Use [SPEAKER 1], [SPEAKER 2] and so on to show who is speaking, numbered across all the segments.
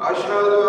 [SPEAKER 1] أشهد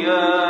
[SPEAKER 1] يا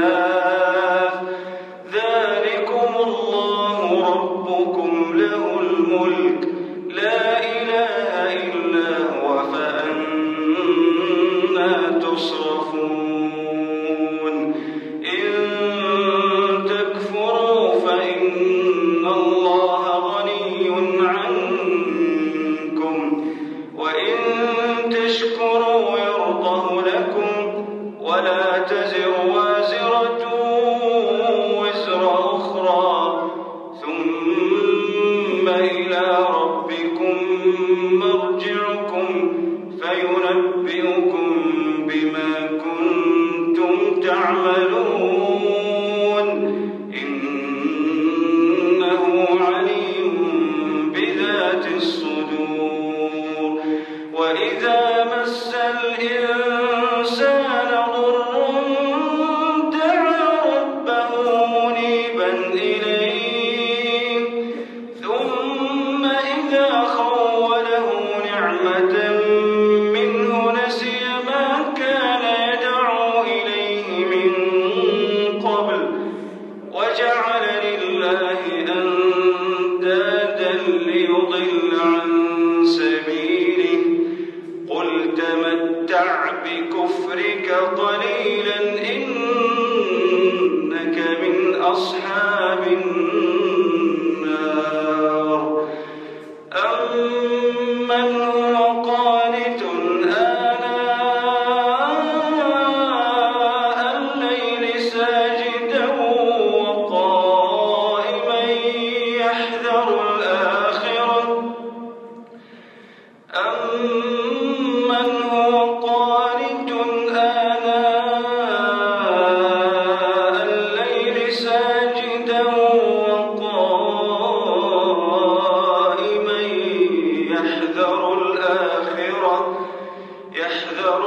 [SPEAKER 1] وازرة يحذر الآخرة. يحذر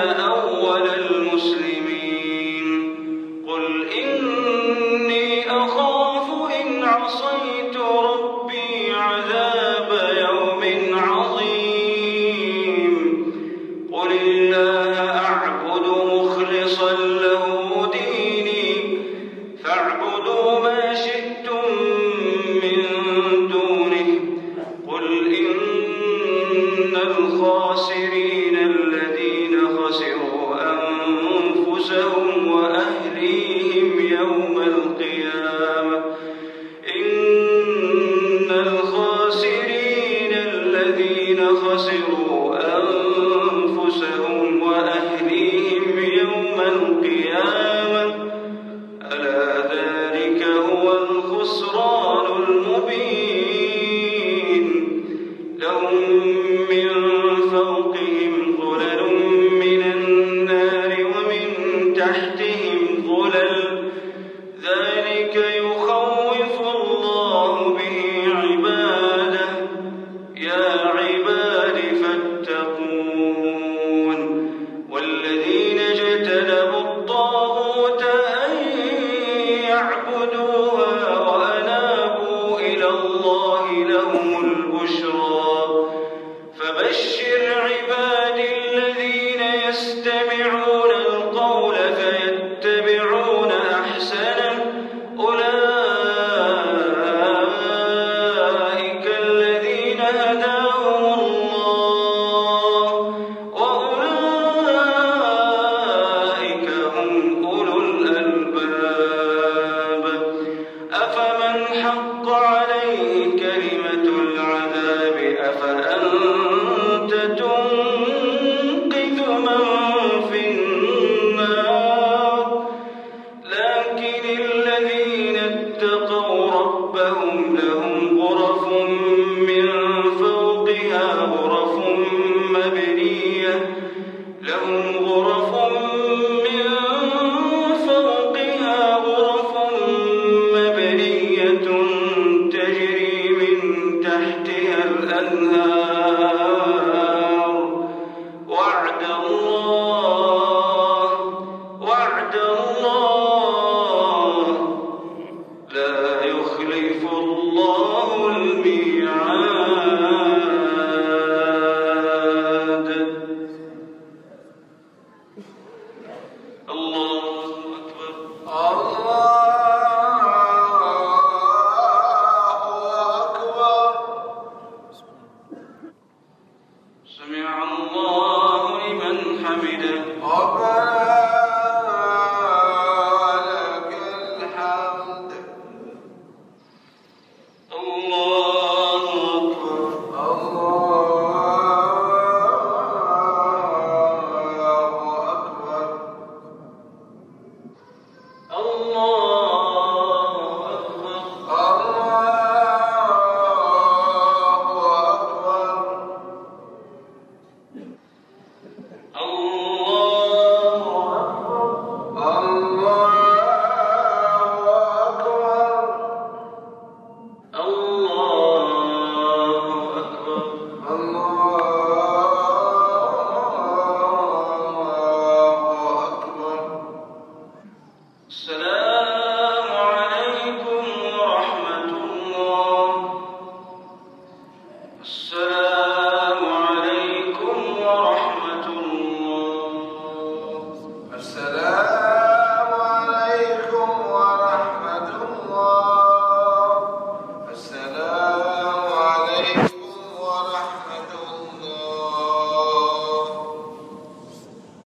[SPEAKER 1] Uh, الله